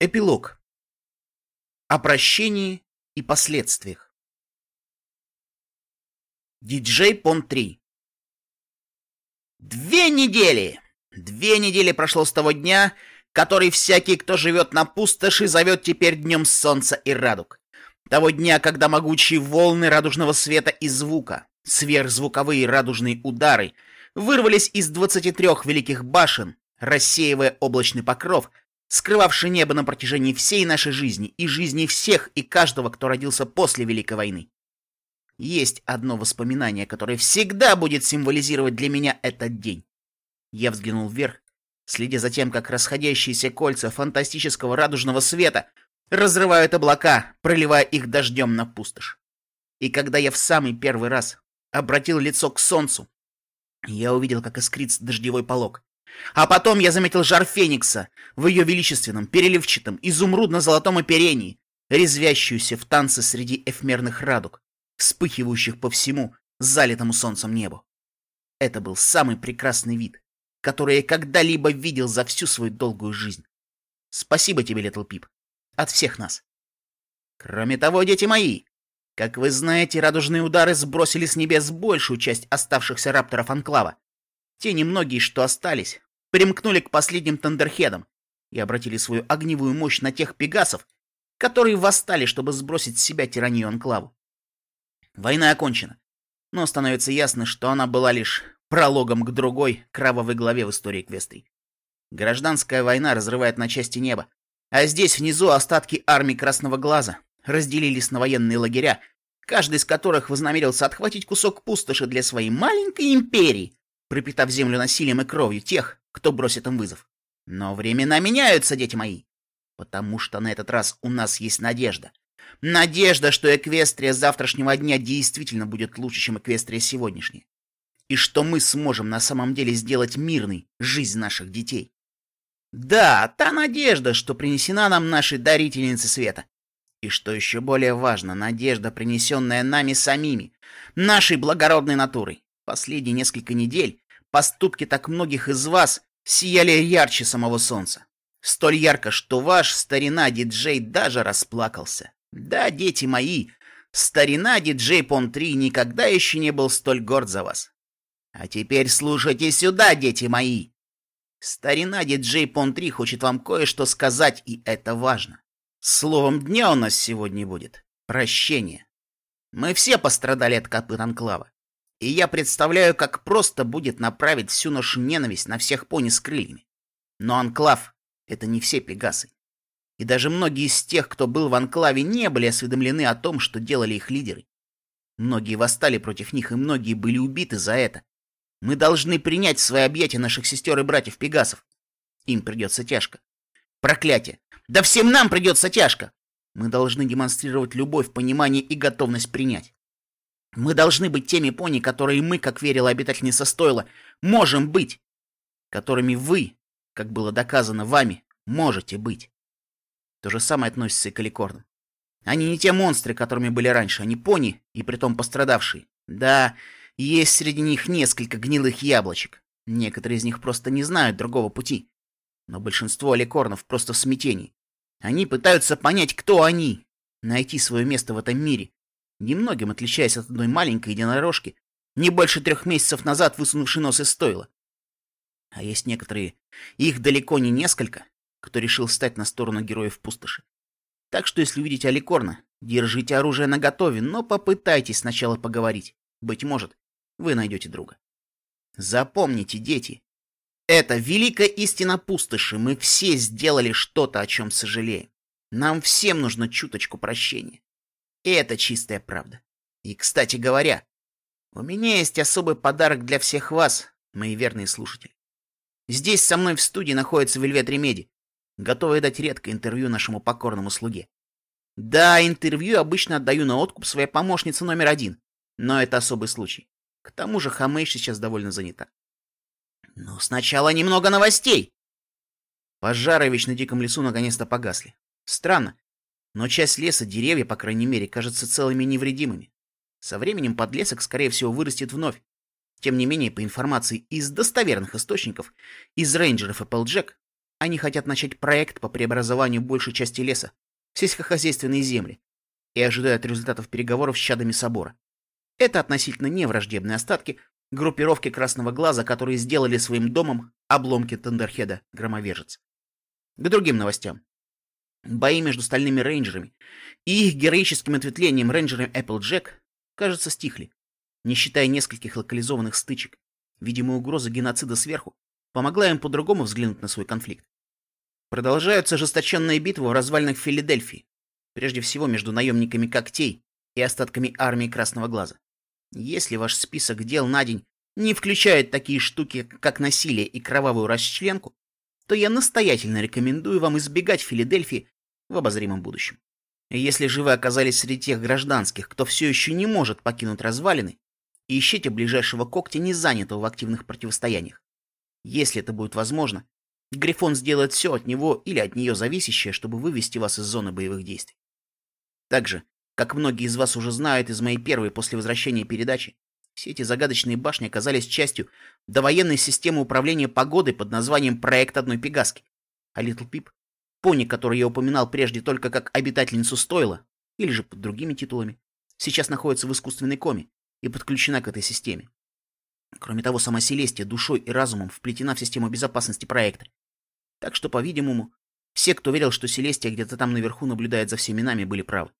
Эпилог. О прощении и последствиях. Диджей Пон 3. Две недели! Две недели прошло с того дня, который всякий, кто живет на пустоши, зовет теперь днем солнца и радуг. Того дня, когда могучие волны радужного света и звука, сверхзвуковые радужные удары, вырвались из 23 великих башен, рассеивая облачный покров — скрывавший небо на протяжении всей нашей жизни и жизни всех и каждого, кто родился после Великой войны. Есть одно воспоминание, которое всегда будет символизировать для меня этот день. Я взглянул вверх, следя за тем, как расходящиеся кольца фантастического радужного света разрывают облака, проливая их дождем на пустошь. И когда я в самый первый раз обратил лицо к солнцу, я увидел, как искрится дождевой полог, а потом я заметил жар Феникса в ее величественном, переливчатом, изумрудно-золотом оперении, резвящуюся в танце среди эфемерных радуг, вспыхивающих по всему залитому солнцем небу. Это был самый прекрасный вид, который я когда-либо видел за всю свою долгую жизнь. Спасибо тебе, Литл Пип, от всех нас. Кроме того, дети мои, как вы знаете, радужные удары сбросили с небес большую часть оставшихся рапторов Анклава. Те немногие, что остались, примкнули к последним тандерхедам и обратили свою огневую мощь на тех пегасов, которые восстали, чтобы сбросить с себя тиранию Анклаву. Война окончена, но становится ясно, что она была лишь прологом к другой кровавой главе в истории Квестрии. Гражданская война разрывает на части небо, а здесь внизу остатки армии Красного Глаза разделились на военные лагеря, каждый из которых вознамерился отхватить кусок пустоши для своей маленькой империи, пропитав землю насилием и кровью тех, кто бросит им вызов. Но времена меняются, дети мои, потому что на этот раз у нас есть надежда. Надежда, что Эквестрия завтрашнего дня действительно будет лучше, чем Эквестрия сегодняшняя. И что мы сможем на самом деле сделать мирной жизнь наших детей. Да, та надежда, что принесена нам нашей дарительнице света. И что еще более важно, надежда, принесенная нами самими, нашей благородной натурой. Последние несколько недель поступки так многих из вас сияли ярче самого солнца. Столь ярко, что ваш старина-диджей даже расплакался. Да, дети мои, старина-диджей Пон-3 никогда еще не был столь горд за вас. А теперь слушайте сюда, дети мои. Старина-диджей Пон-3 хочет вам кое-что сказать, и это важно. Словом дня у нас сегодня будет прощение. Мы все пострадали от копыт Анклава. И я представляю, как просто будет направить всю нашу ненависть на всех пони с крыльями. Но Анклав — это не все пегасы. И даже многие из тех, кто был в Анклаве, не были осведомлены о том, что делали их лидеры. Многие восстали против них, и многие были убиты за это. Мы должны принять в свои объятия наших сестер и братьев Пегасов. Им придется тяжко. Проклятие! Да всем нам придется тяжко! Мы должны демонстрировать любовь, понимание и готовность принять. Мы должны быть теми пони, которые мы, как верила обитательница стойла, можем быть, которыми вы, как было доказано вами, можете быть. То же самое относится и к аликорнам. Они не те монстры, которыми были раньше, они пони, и притом пострадавшие. Да, есть среди них несколько гнилых яблочек. Некоторые из них просто не знают другого пути. Но большинство аликорнов просто в смятении. Они пытаются понять, кто они, найти свое место в этом мире, немногим отличаясь от одной маленькой единорожки, не больше трех месяцев назад высунувшей нос из стойла. А есть некоторые, их далеко не несколько, кто решил стать на сторону героев пустоши. Так что если увидите Аликорна, держите оружие наготове, но попытайтесь сначала поговорить. Быть может, вы найдете друга. Запомните, дети, это великая истина пустоши. Мы все сделали что-то, о чем сожалеем. Нам всем нужно чуточку прощения. И это чистая правда. И, кстати говоря, у меня есть особый подарок для всех вас, мои верные слушатели. Здесь со мной в студии находится Вельвет Ремеди, готовый дать редкое интервью нашему покорному слуге. Да, интервью обычно отдаю на откуп своей помощнице номер один, но это особый случай. К тому же Хамейш сейчас довольно занята. Но сначала немного новостей. Пожары Вечно Диком лесу наконец-то погасли. Странно, но часть леса, деревья, по крайней мере, кажутся целыми и невредимыми. Со временем подлесок, скорее всего, вырастет вновь. Тем не менее, по информации из достоверных источников, из рейнджеров Applejack, Они хотят начать проект по преобразованию большей части леса в сельскохозяйственные земли и ожидают результатов переговоров с чадами собора. Это относительно невраждебные остатки группировки Красного Глаза, которые сделали своим домом обломки Тендерхеда Громовержец. К другим новостям. Бои между стальными рейнджерами и их героическим ответвлением рейнджером Applejack, кажется, стихли, не считая нескольких локализованных стычек. Видимо, угроза геноцида сверху помогла им по-другому взглянуть на свой конфликт. Продолжаются ожесточенные битвы в развалинах Филадельфии, прежде всего между наемниками когтей и остатками армии Красного Глаза. Если ваш список дел на день не включает такие штуки, как насилие и кровавую расчленку, то я настоятельно рекомендую вам избегать Филадельфии в обозримом будущем. Если же вы оказались среди тех гражданских, кто все еще не может покинуть развалины, ищите ближайшего когтя, не занятого в активных противостояниях. Если это будет возможно, Грифон сделает все от него или от нее зависящее, чтобы вывести вас из зоны боевых действий. Также, как многие из вас уже знают из моей первой после возвращения передачи, все эти загадочные башни оказались частью довоенной системы управления погодой под названием «Проект одной Пегаски». А Литл Пип, пони, которую я упоминал прежде только как обитательницу стойла, или же под другими титулами, сейчас находится в искусственной коме и подключена к этой системе. Кроме того, сама Селестия душой и разумом вплетена в систему безопасности проекта. Так что, по-видимому, все, кто верил, что Селестия где-то там наверху наблюдает за всеми нами, были правы.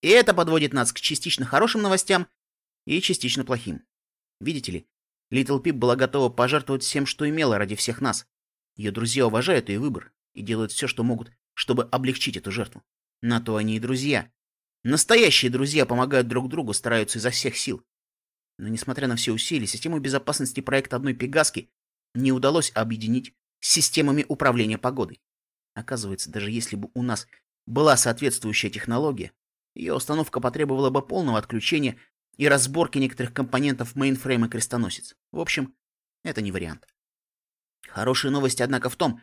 И это подводит нас к частично хорошим новостям и частично плохим. Видите ли, Литл Пип была готова пожертвовать всем, что имела ради всех нас. Ее друзья уважают ее выбор и делают все, что могут, чтобы облегчить эту жертву. На то они и друзья. Настоящие друзья помогают друг другу, стараются изо всех сил. Но несмотря на все усилия, систему безопасности проекта одной Пегаски не удалось объединить с системами управления погодой. Оказывается, даже если бы у нас была соответствующая технология, ее установка потребовала бы полного отключения и разборки некоторых компонентов мейнфрейма крестоносец. В общем, это не вариант. Хорошая новость, однако, в том,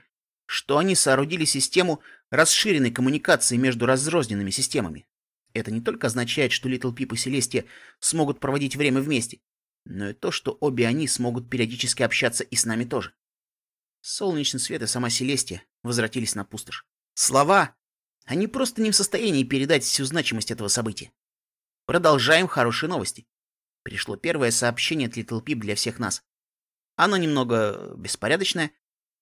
что они соорудили систему расширенной коммуникации между разрозненными системами. Это не только означает, что Литл Пип и Селестия смогут проводить время вместе, но и то, что обе они смогут периодически общаться и с нами тоже. Солнечный свет и сама Селестия возвратились на пустошь. Слова! Они просто не в состоянии передать всю значимость этого события. Продолжаем хорошие новости. Пришло первое сообщение от Little Pip для всех нас. Оно немного беспорядочное,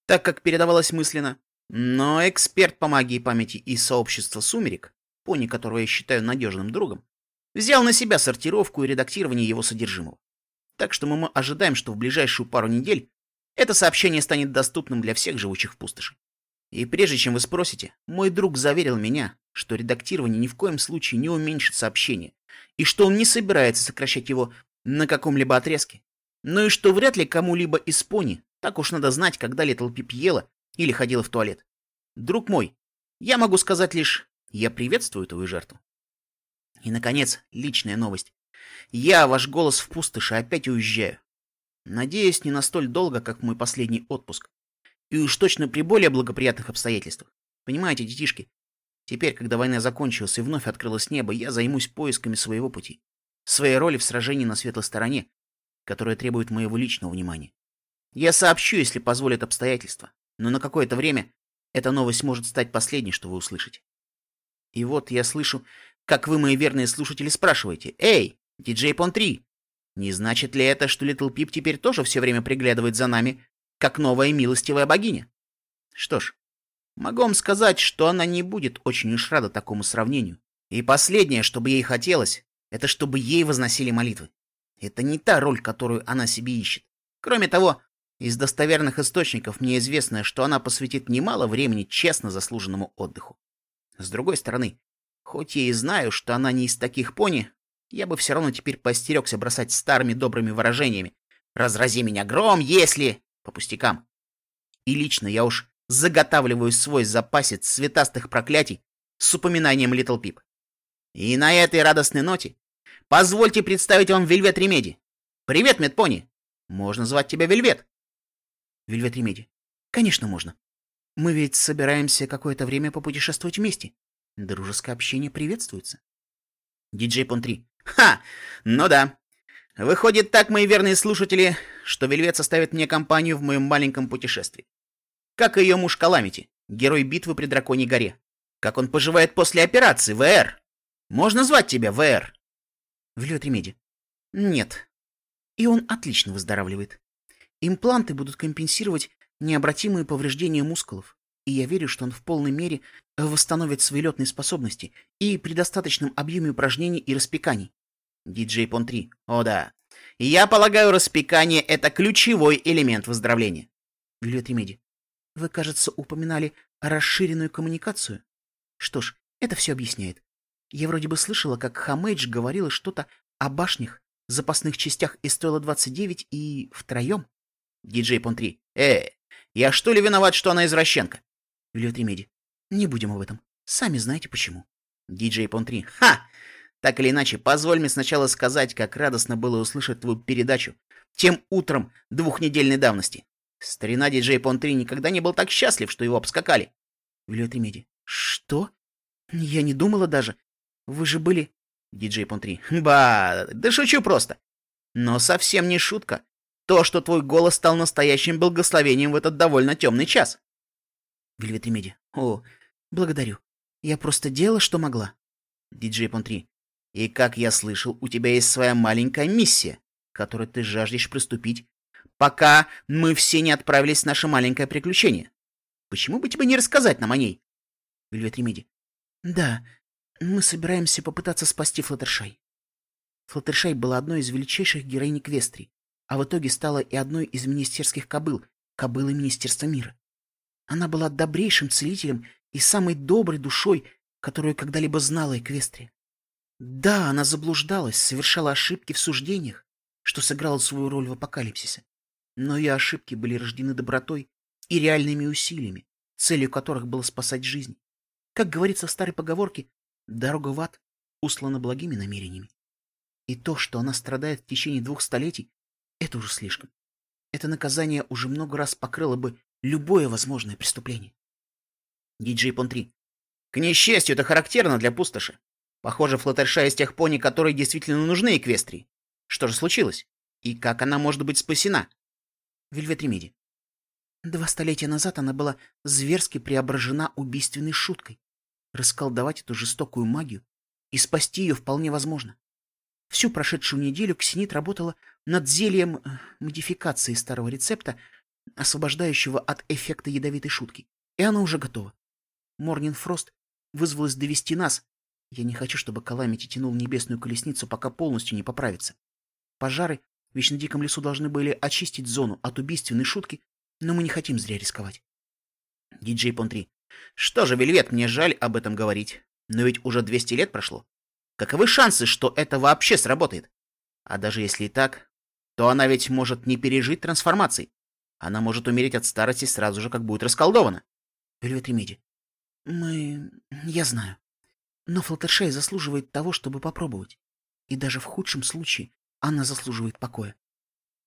так как передавалось мысленно, но эксперт по магии памяти из сообщества «Сумерек», пони которого я считаю надежным другом, взял на себя сортировку и редактирование его содержимого. Так что мы ожидаем, что в ближайшую пару недель это сообщение станет доступным для всех живущих в пустоши. И прежде чем вы спросите, мой друг заверил меня, что редактирование ни в коем случае не уменьшит сообщение, и что он не собирается сокращать его на каком-либо отрезке, но и что вряд ли кому-либо из пони так уж надо знать, когда Литл Пип ела или ходила в туалет. Друг мой, я могу сказать лишь, я приветствую твою жертву. И, наконец, личная новость. Я, ваш голос в пустоши, опять уезжаю. Надеюсь, не на столь долго, как мой последний отпуск. И уж точно при более благоприятных обстоятельствах. Понимаете, детишки, Теперь, когда война закончилась и вновь открылось небо, я займусь поисками своего пути, своей роли в сражении на светлой стороне, которая требует моего личного внимания. Я сообщу, если позволят обстоятельства, но на какое-то время эта новость может стать последней, что вы услышите. И вот я слышу, как вы, мои верные слушатели, спрашиваете, «Эй, диджей Пон 3, не значит ли это, что Литл Пип теперь тоже все время приглядывает за нами, как новая милостивая богиня?» Что ж, Могу вам сказать, что она не будет очень уж рада такому сравнению. И последнее, что бы ей хотелось, это чтобы ей возносили молитвы. Это не та роль, которую она себе ищет. Кроме того, из достоверных источников мне известно, что она посвятит немало времени честно заслуженному отдыху. С другой стороны, хоть я и знаю, что она не из таких пони, я бы все равно теперь постерегся бросать старыми добрыми выражениями «разрази меня гром, если...» по пустякам. И лично я уж заготавливаю свой запасец цветастых проклятий с упоминанием Литл Пип. И на этой радостной ноте позвольте представить вам Вельвет Ремеди. Привет, Медпони. Можно звать тебя Вельвет. Вельвет Ремеди. Конечно, можно. Мы ведь собираемся какое-то время попутешествовать вместе. Дружеское общение приветствуется. Диджей Пон 3. Ха! Ну да. Выходит так, мои верные слушатели, что Вельвет составит мне компанию в моем маленьком путешествии. Как и ее муж Каламити, герой битвы при Драконьей горе. Как он поживает после операции, ВР? Можно звать тебя ВР? Вильет Ремеди. Нет. И он отлично выздоравливает. Импланты будут компенсировать необратимые повреждения мускулов, и я верю, что он в полной мере восстановит свои летные способности и при достаточном объеме упражнений и распеканий. Диджей Пон 3. О да. Я полагаю, распекание — это ключевой элемент выздоровления. Вельвет Ремеди. Вы, кажется, упоминали расширенную коммуникацию? Что ж, это все объясняет. Я вроде бы слышала, как Хомейдж говорила что-то о башнях, запасных частях из Стойла 29 и втроем. Диджей Пон 3. Э, я что ли виноват, что она извращенка? Вельвет Ремеди. Не будем об этом. Сами знаете почему. Диджей Пон 3. Ха! Так или иначе, позволь мне сначала сказать, как радостно было услышать твою передачу тем утром двухнедельной давности. Старина диджей Пон 3 никогда не был так счастлив, что его обскакали. Вельвет Ремеди. Что? Я не думала даже. Вы же были... Диджей Пон 3. Ба, да шучу просто. Но совсем не шутка. То, что твой голос стал настоящим благословением в этот довольно темный час. Вельвет Ремеди. О, благодарю. Я просто делала, что могла. Диджей Пон 3. И как я слышал, у тебя есть своя маленькая миссия, которой ты жаждешь приступить, пока мы все не отправились в наше маленькое приключение. Почему бы тебе не рассказать нам о ней? Вельвет Ремеди. Да, мы собираемся попытаться спасти Флаттершай. Флаттершай была одной из величайших героинь Квестрии, а в итоге стала и одной из министерских кобыл, кобылы Министерства мира. Она была добрейшим целителем и самой доброй душой, которую когда-либо знала Эквестрия. Да, она заблуждалась, совершала ошибки в суждениях, что сыграло свою роль в апокалипсисе. Но ее ошибки были рождены добротой и реальными усилиями, целью которых было спасать жизнь. Как говорится в старой поговорке, Дорога в ад услана благими намерениями. И то, что она страдает в течение двух столетий, это уже слишком. Это наказание уже много раз покрыло бы любое возможное преступление. Диджей Пон 3. К несчастью, это характерно для пустоши. Похоже, Флаттерша из тех пони, которые действительно нужны Эквестрии. Что же случилось? И как она может быть спасена? Вельвет Ремеди. Два столетия назад она была зверски преображена убийственной шуткой. Расколдовать эту жестокую магию и спасти ее вполне возможно. Всю прошедшую неделю Ксенит работала над зельем э, модификации старого рецепта, освобождающего от эффекта ядовитой шутки. И оно уже готово. Морнин Фрост вызвалась довести нас. Я не хочу, чтобы Каламити тянул небесную колесницу, пока полностью не поправится. Пожары в Вечно Диком лесу должны были очистить зону от убийственной шутки, но мы не хотим зря рисковать. Диджей Пон-3. Что же, Вельвет, мне жаль об этом говорить, но ведь уже 200 лет прошло. Каковы шансы, что это вообще сработает? А даже если и так, то она ведь может не пережить трансформации. Она может умереть от старости сразу же, как будет расколдована. Вельвет Ремеди. Мы... Я знаю. Но Флаттершей заслуживает того, чтобы попробовать. И даже в худшем случае она заслуживает покоя.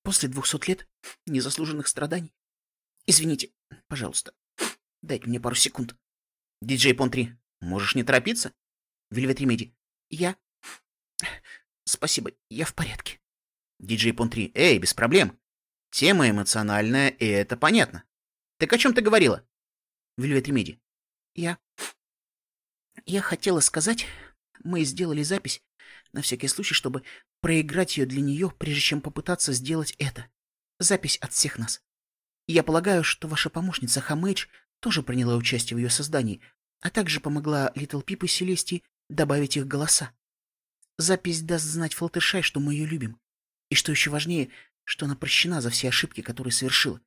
После двухсот лет незаслуженных страданий. Извините, пожалуйста. Дайте мне пару секунд. Диджей Пон-3, можешь не торопиться? Вельвет Ремеди. Я... Спасибо, я в порядке. Диджей Пон-3, эй, без проблем. Тема эмоциональная, и это понятно. Так о чем ты говорила? Вельвет Ремеди. Я... Я хотела сказать, мы сделали запись, на всякий случай, чтобы проиграть ее для нее, прежде чем попытаться сделать это. Запись от всех нас. Я полагаю, что ваша помощница Хомейдж тоже приняла участие в ее создании, а также помогла Литл Пип и Селестии добавить их голоса. Запись даст знать Флаттершай, что мы ее любим. И что еще важнее, что она прощена за все ошибки, которые совершила.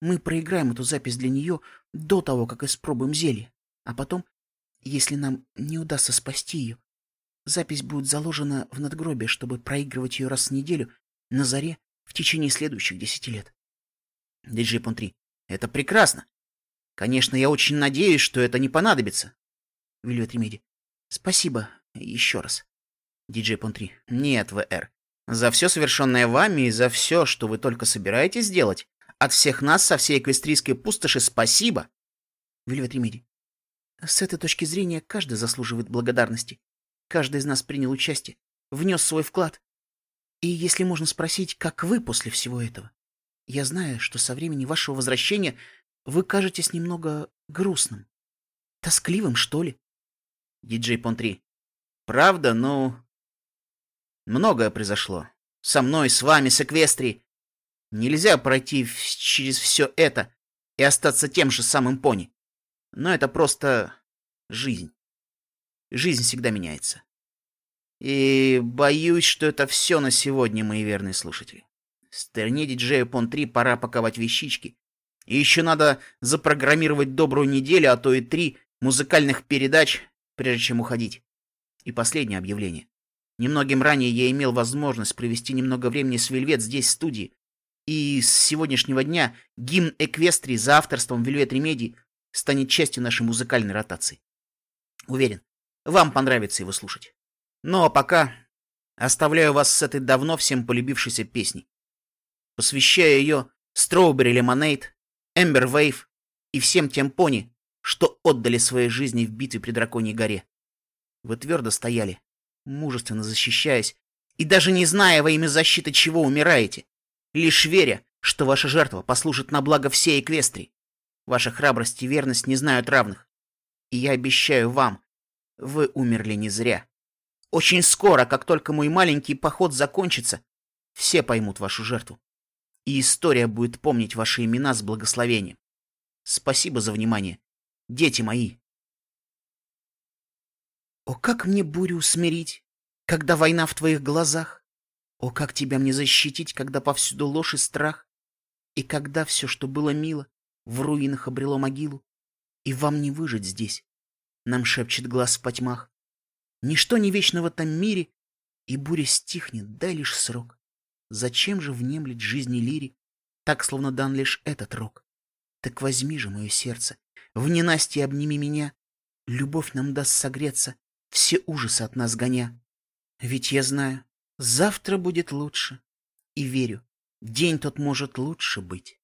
Мы проиграем эту запись для нее до того, как испробуем зелье. А потом, если нам не удастся спасти ее, запись будет заложена в надгробие, чтобы проигрывать ее раз в неделю на заре в течение следующих десяти лет. Диджей Пон 3. Это прекрасно. Конечно, я очень надеюсь, что это не понадобится. Вильвет Ремеди. Спасибо еще раз. Диджей Пон 3. Нет, ВР. За все совершенное вами и за все, что вы только собираетесь сделать, от всех нас со всей эквестрийской пустоши спасибо. Вильвет Ремеди. С этой точки зрения каждый заслуживает благодарности. Каждый из нас принял участие, внес свой вклад. И если можно спросить, как вы после всего этого? Я знаю, что со времени вашего возвращения Вы кажетесь немного грустным. Тоскливым, что ли? Диджей Понтри. Правда, ну... Многое произошло. Со мной, с вами, с Эквестри. Нельзя пройти через все это и остаться тем же самым пони. Но это просто жизнь. Жизнь всегда меняется. И боюсь, что это все на сегодня, мои верные слушатели. Стерни диджею Пон-3 пора паковать вещички. И еще надо запрограммировать добрую неделю, а то и три музыкальных передач, прежде чем уходить. И последнее объявление. Немногим ранее я имел возможность провести немного времени с Вельвет здесь, в студии. И с сегодняшнего дня гимн Эквестрии за авторством Вельвет Ремеди станет частью нашей музыкальной ротации. Уверен, вам понравится его слушать. Ну а пока оставляю вас с этой давно всем полюбившейся песней. Посвящаю ее Strawberry Lemonade, Эмбер Вейв и всем тем пони, что отдали свои жизни в битве при Драконьей горе. Вы твердо стояли, мужественно защищаясь, и даже не зная во имя защиты чего умираете, лишь веря, что ваша жертва послужит на благо всей Эквестрии. Ваша храбрость и верность не знают равных. И я обещаю вам, вы умерли не зря. Очень скоро, как только мой маленький поход закончится, все поймут вашу жертву. И история будет помнить ваши имена с благословением. Спасибо за внимание, дети мои. О, как мне бурю усмирить, когда война в твоих глазах? О, как тебя мне защитить, когда повсюду ложь и страх? И когда все, что было мило, в руинах обрело могилу, и вам не выжить здесь, нам шепчет глаз в потьмах. Ничто не вечно в этом мире, и буря стихнет, дай лишь срок. Зачем же внемлить жизни лири, так, словно дан лишь этот рок? Так возьми же мое сердце, в ненастье обними меня, любовь нам даст согреться, все ужасы от нас гоня. Ведь я знаю, завтра будет лучше, и верю, день тот может лучше быть.